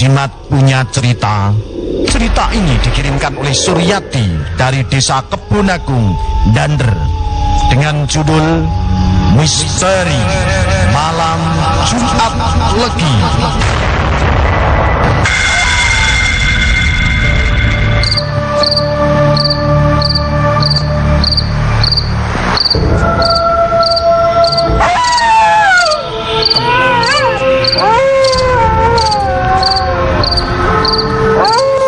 Jimat punya cerita. Cerita ini dikirimkan oleh Suryati dari Desa Kebonagung, Dander dengan judul Misteri Malam Jumat Legi. Ah!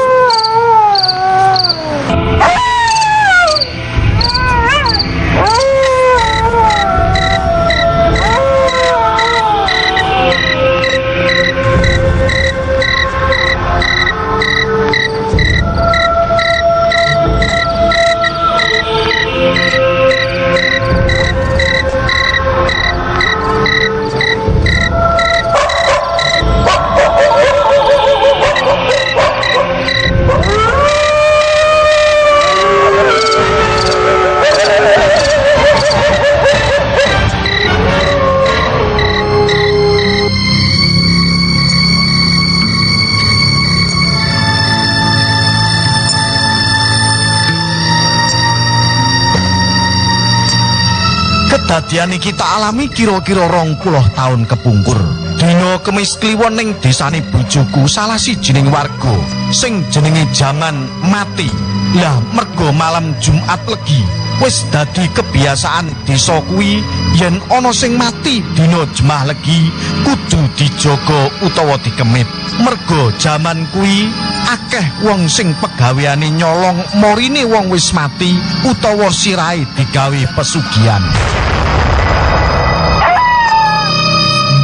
Kedadian iki tak alami kira-kira rong puluh tahun kepungkur. Dino kemis kliwon ning desane bojoku salah sijining warga sing jenenge jaman mati. Lah mergo malam Jumat legi wis dadi kebiasaan desa kuwi yen ana sing mati dina jemah legi kudu dijaga utawa dikemit. Mergo jaman kuwi akeh wong sing pegaweane nyolong morine wong wis mati utawa sirahe digawe pesugihan.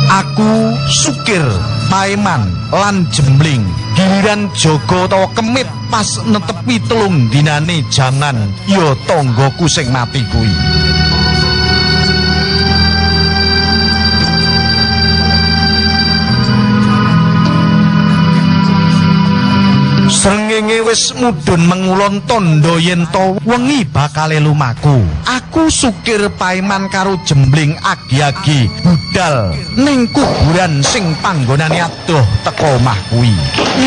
Aku sukir, paeman, lan jembling. Giliran jogo utawa kemit pas netepi telung dinane jangan ya tanggoku sing mati kuwi. Srengenge wis mudhun mengulon tondo yen to wengi bakal lumaku. Aku sukir paeman karo jembling agi-agi budal ning kuburan sing panggonane adoh teko omah kuwi.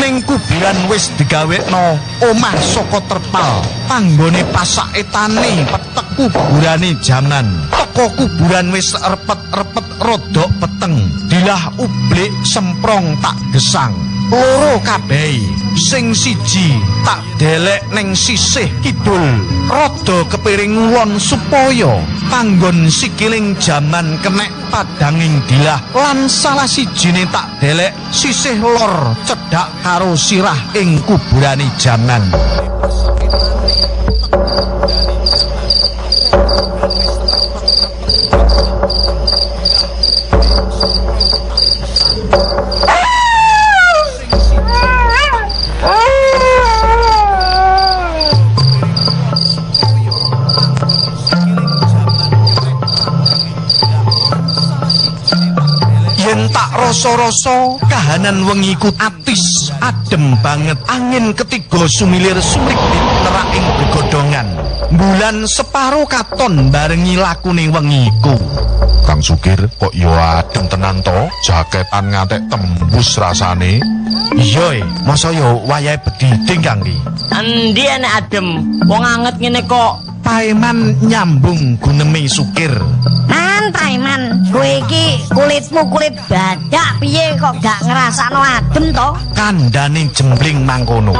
Ning kuburan wis digawekno omah saka terpal. Panggone pasak etane petek kuburane jaman. Teko kuburan wis repet-repet rodok peteng. Dilah ublik semprong tak gesang. Loro kabeh. sing siji tak delek ning sisih kidul. Rada kepiring ngulon supaya panggon sikiling jaman kenek padanging dilah. Lan salah sijine tak delek sisih lor cedhak karo sirah ing kuburane jaman kahanan wengi ku atis adem banget. Angin ketiga sumilir sulik nerak ing begodongan. Bulan separo katon barengi lakune wengi ku. Kang Sukir kok yo adem tenan to? Jaketan ngantek tembus rasane. Iya e masa yo wayahe bediding kang ki? Endi enek adem? Wong anget ngene kok. Paeman nyambung guneme sukir Man, Taiman, kowe iki kulitmu kulit badak piye kok gak ngrasakno adem to? kandhane jembling mangkono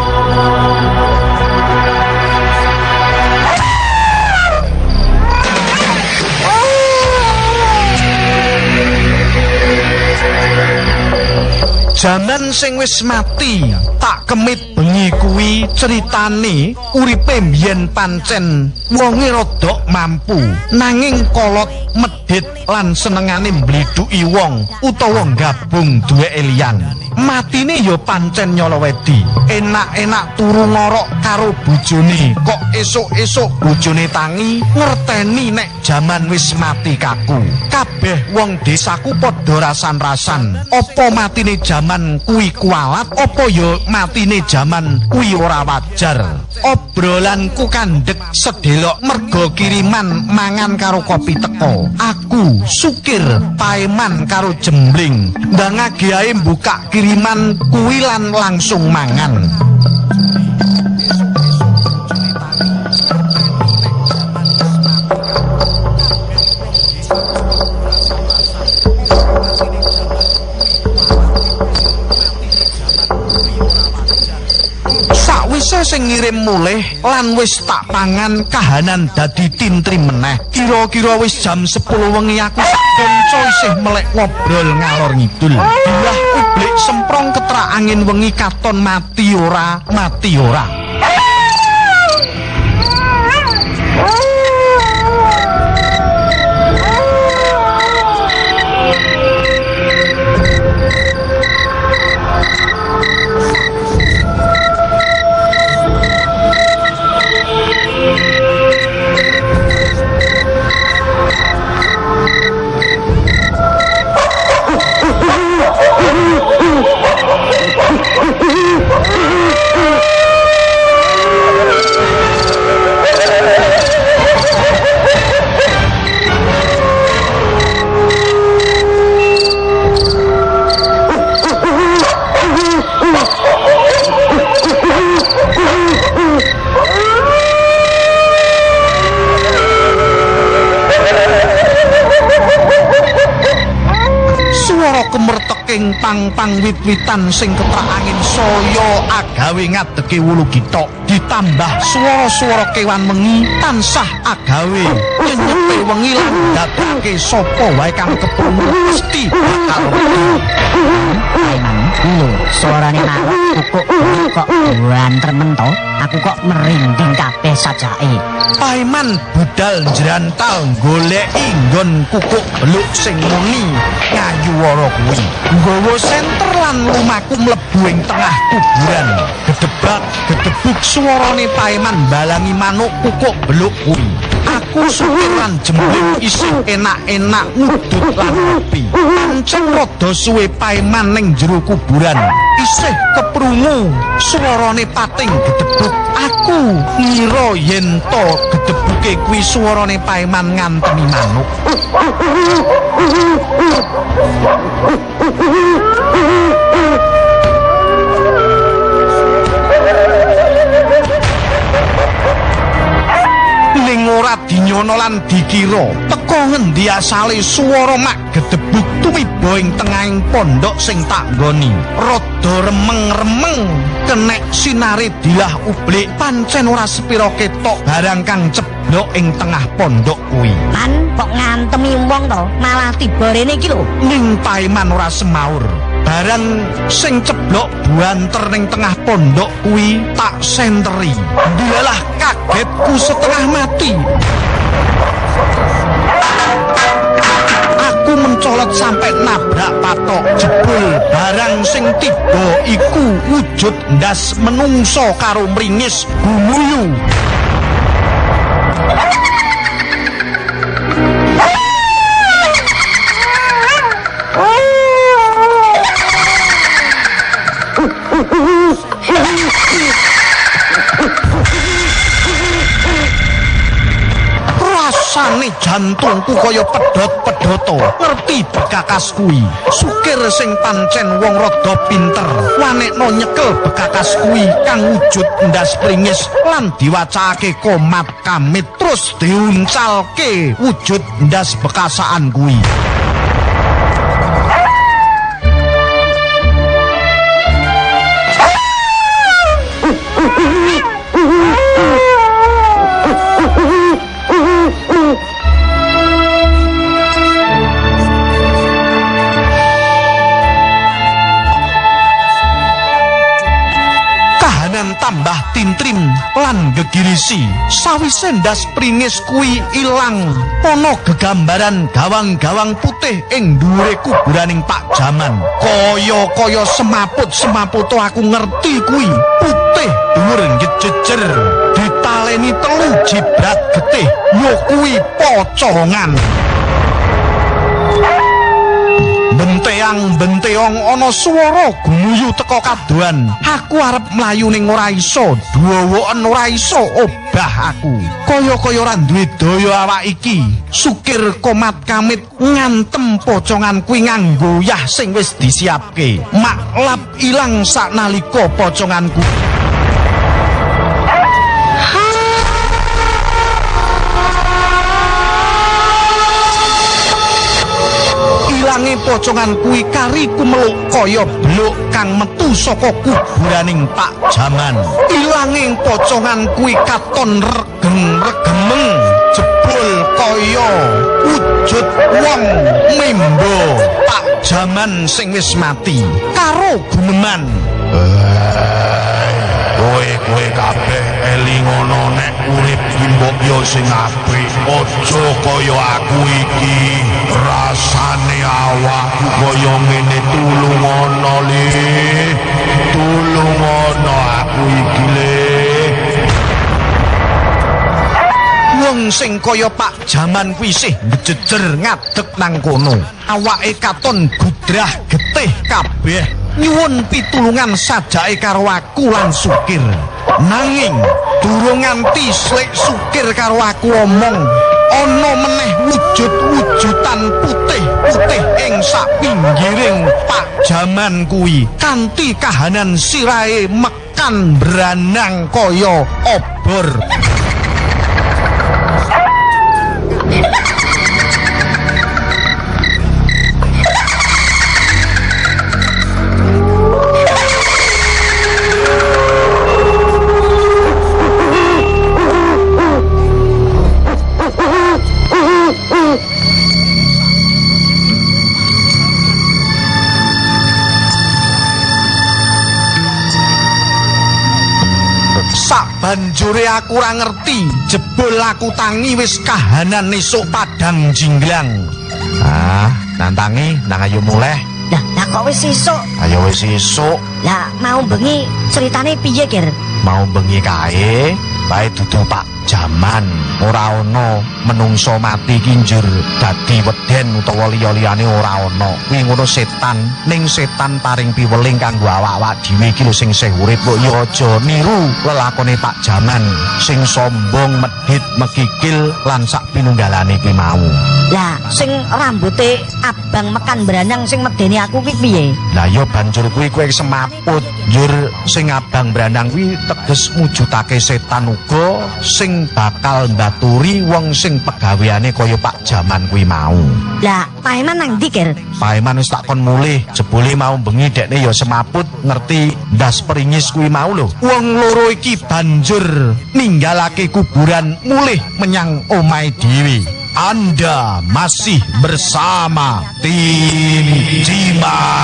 Jaman sing wis mati tak kemit bengi kuwi ceritane uripe mbiyen pancen wonge rada mampu. Nanging kolot medhit lan senengane mblidhuki wong utawa gabung duwe liyan matine ya pancen nyolowedi enak-enak turu ngorok karo bojone. Kok esuk-esuk bojone tangi ngerteni nek jaman wis mati kaku. Kabeh wong desaku padha rasan-rasan. Apa matine jaman kuwi kualat? Apa ya matine jaman kuwi ora wajar? Obrolanku kandhek sedelok mergo kiriman mangan karo kopi teko. Aku sukir paeman karo jembling. Ndangage ae buka kiriman kuwi lan langsung mangan sing ngirim mulih lan wis tak pangan kahanan dadi tintri meneh. Kira-kira wis jam 10 wengi aku kanca isih melek ngobrol ngalor ngidul. Semprong ketrak angin wengi katon mati ora, mati ora. pang-pang wit-witan sing ketrak angin saya agawe ngadege wulu gitok ditambah swara-swara kewan wengi tansah agawe nyenyepe wengi lan dadake sapa wae kang keprungu mesti bakal lho, suarane kukuk bunyi kok banter to. Aku kok merinding kabeh sajake. Paeman budal njrantal goleki nggon kukuk beluk sing muni ngayu wara kuwi. Nggawa senter lan lumaku mlebu ing tengah kuburan. Gedebak gedebuk swarane Paeman balangi manuk kukuk beluk kuwi. Lan jembling isih enak-enak ngudut lan ngopi. Pancen rada suwe Paeman ning jero kuburan. Isih keprungu swarane pating gedebuk. Aku ngira yen to gedebuke kuwi swarane Paeman ngantemi manuk. dinyono lan dikira teka ngendi asale swara mak gedebuk tumiba ing tengahing pondok sing tak nggoni. Rada remeng-remeng kenek sinare dilah ublik pancen ora sepira ketok barang kang ceblok ing tengah pondok kuwi. Man, kok ngantemi wong to, malah tiba rene iki lho. ning Paeman ora semaur. Barang sing ceblok buanter ning tengah pondok kuwi tak senteri. Dilalah kagetku setengah mati aku mencolot sampai nabrak patok jebul. Barang sing tiba iku wujud ndas menungso karo mringis gumuyu rasane jantungku kaya pedhot-pedhoto. Ngerti bekakas kuwi. Sukir sing pancen wong rada pinter. Wanekno nyekel bekakas kuwi kang wujud ndas pringis lan diwacake komat kamit. Terus diuncalke wujud ndas bekasaan kuwi tintrim lan gegirisi. Sawise ndas pringis kuwi ilang. Ana gegambaran gawang-gawang putih ing dhuwure kuburaning Pak Jaman. Kaya-kaya semaput-semaputo aku ngerti kuwi putih dhuwur ngejejer. Ditaleni telu jibrat getih. Yo kuwi pocongan Benteang benteong ana swara gumuyu teka kadoan. Aku arep mlayu ning ora iso, duwowoken ora iso obah aku. Kaya-kaya ora duwe daya awak iki. Sukir komat kamit ngantem pocongan kuwi nganggo yah sing wis disiapke. Maklap ilang saknalika poconganku. Ilange pocongan kuwi kari kumeluk kaya bluk kang metu saka kuburaning Pak Jaman. Ilange pocongan kuwi katon regeng-regemeng jebul kaya wujud wong membo Pak Jaman sing wis mati karo guneman. Kowe kowe kabeh eling ngono nek urip mbok yo sing apik. Aja kaya aku iki. Rasane awakku kaya ngene tulung ana le. Tulung ana aku iki le. Wong sing kaya Pak Jaman kuwi sih ngadeg nang kono. Awake katon gudrah getih kabeh. Nyuwun pitulungan sajake karo aku lan Sukir. Nanging durung nganti slik Sukir karo aku omong, ana meneh wujud-wujudan putih-putih ing sak pinggiring Pak Jaman kuwi kanthi kahanan sirahe mekan branang kaya obor. Aku ora ngerti. Jebul aku tangi wis kahanan esuk padang jinglang. Ah nantangi nang ayo muleh. Lah, lah kok wis sesuk? Ayo wis esuk. Lah mau bengi ceritane piye, Kir? mau bengi kae bae dudu Pak. Jaman. Ora ana menungso mati kinjur dadi weden utawa liya-liyane ora ana kuwi ngono setan. Ning setan paring piweling kanggo awak-awak dhewe iki lho sing isih urip. Kok ya aja niru lelakone Pak Jaman. Sing sombong medhit megigil lan sak pinunggalane kuwi mau. Lah, sing rambuté abang mekan beranang sing medeni aku kuwi piye? Lah ya banjur kuwi kowe semaput. Njur sing abang brandang kuwi teges mujudake setan uga sing bakal mbaturi wong sing pegaweane kaya Pak Jaman kuwi mau. Lah, paeman nang ndi, Kir? Paeman wis tak kon mulih, jebule mau bengi dekne ya semaput ngerti ndas peringis kuwi mau lho. wong loro iki banjur ninggalake kuburan mulih menyang omahe dhewe Anda masih bersama tim Cimak.